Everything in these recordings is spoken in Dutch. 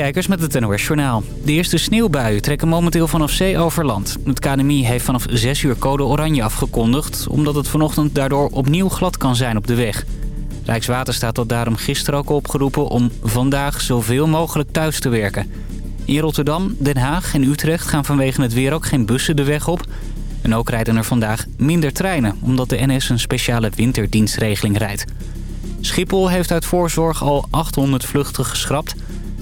Kijkers met het NOS Journaal. De eerste sneeuwbuien trekken momenteel vanaf zee over land. Het KNMI heeft vanaf 6 uur code oranje afgekondigd... omdat het vanochtend daardoor opnieuw glad kan zijn op de weg. Rijkswaterstaat had daarom gisteren ook opgeroepen... om vandaag zoveel mogelijk thuis te werken. In Rotterdam, Den Haag en Utrecht gaan vanwege het weer ook geen bussen de weg op... En ook rijden er vandaag minder treinen... omdat de NS een speciale winterdienstregeling rijdt. Schiphol heeft uit voorzorg al 800 vluchten geschrapt...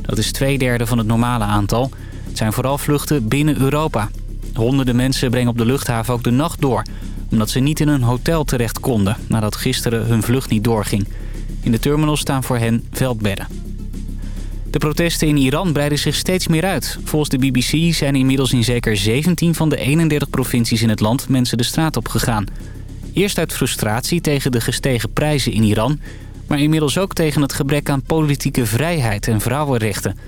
Dat is twee derde van het normale aantal. Het zijn vooral vluchten binnen Europa. Honderden mensen brengen op de luchthaven ook de nacht door... omdat ze niet in een hotel terecht konden... nadat gisteren hun vlucht niet doorging. In de terminal staan voor hen veldbedden. De protesten in Iran breiden zich steeds meer uit. Volgens de BBC zijn inmiddels in zeker 17 van de 31 provincies in het land mensen de straat op gegaan. Eerst uit frustratie tegen de gestegen prijzen in Iran maar inmiddels ook tegen het gebrek aan politieke vrijheid en vrouwenrechten.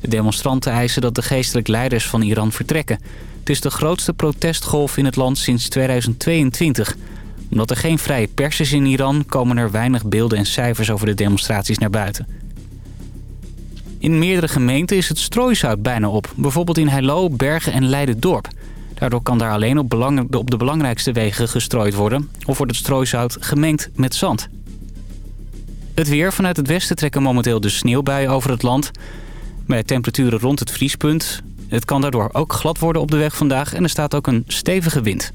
De demonstranten eisen dat de geestelijk leiders van Iran vertrekken. Het is de grootste protestgolf in het land sinds 2022. Omdat er geen vrije pers is in Iran... komen er weinig beelden en cijfers over de demonstraties naar buiten. In meerdere gemeenten is het strooisout bijna op. Bijvoorbeeld in Heilo, Bergen en Leiden-Dorp. Daardoor kan daar alleen op, op de belangrijkste wegen gestrooid worden... of wordt het strooisout gemengd met zand. Het weer vanuit het westen trekken momenteel de sneeuwbuien over het land. Met temperaturen rond het vriespunt. Het kan daardoor ook glad worden op de weg vandaag en er staat ook een stevige wind.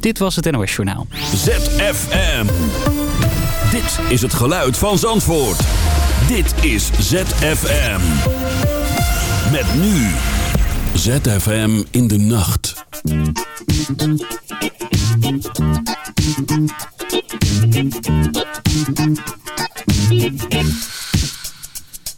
Dit was het NOS Journaal. ZFM. Dit is het geluid van Zandvoort. Dit is ZFM. Met nu. ZFM in de nacht.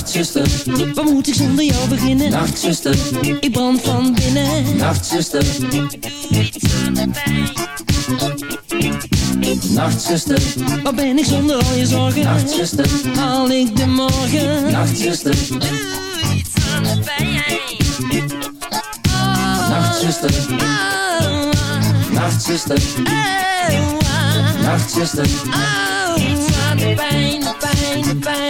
Nachtzuster, wat moet ik zonder jou beginnen? Nachtzuster, Ik brand van binnen. Nachtzuster, Doe iets. Nachtzuster, Wat ben ik zonder al je zorgen? Nachtzuster, Haal ik de morgen? Nachtzuster, Doe iets aan de pijn. Nachtzuster, Oh, Nachtzuster, oh, oh, Nachtzuster, oh, iets aan de pijn, pijn, pijn,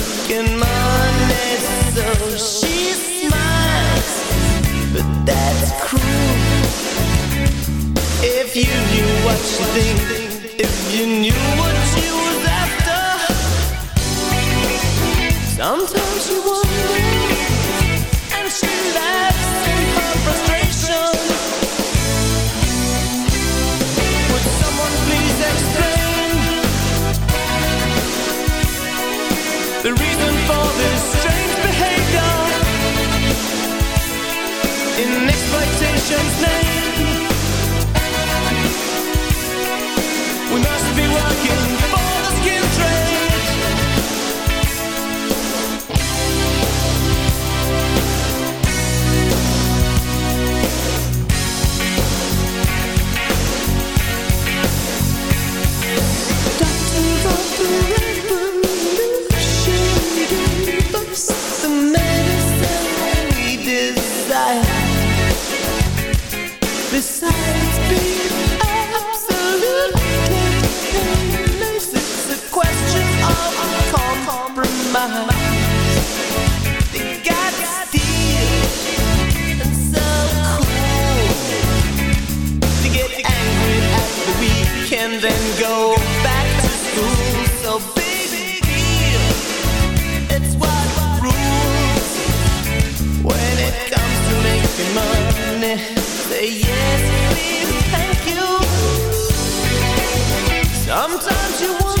Sometimes you wonder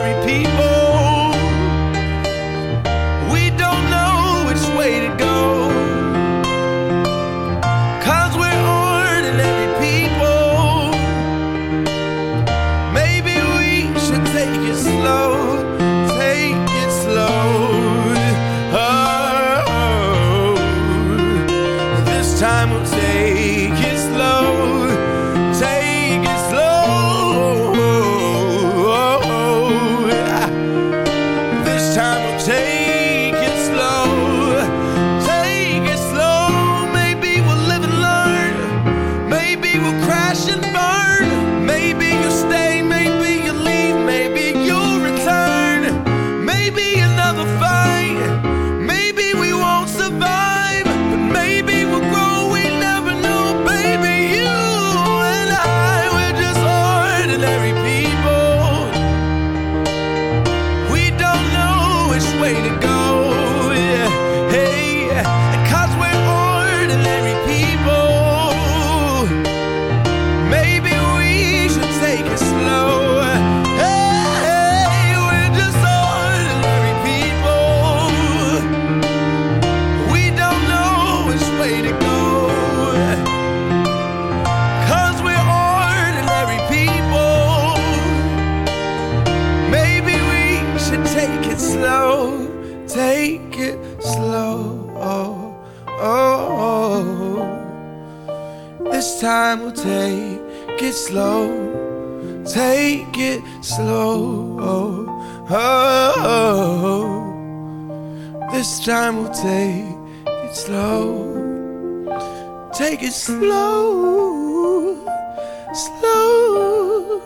ordinary people. Take it slow. Slow.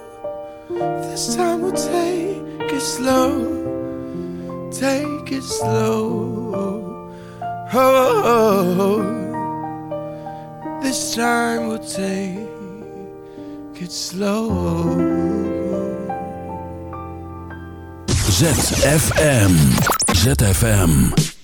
This time we'll take it slow. Take it slow. Oh, this time we'll take it slow. ZFM. ZFM.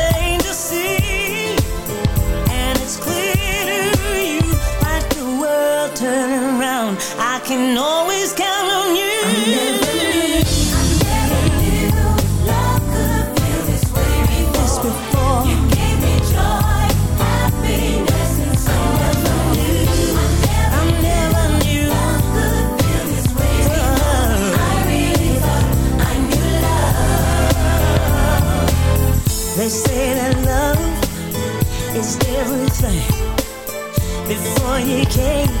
decay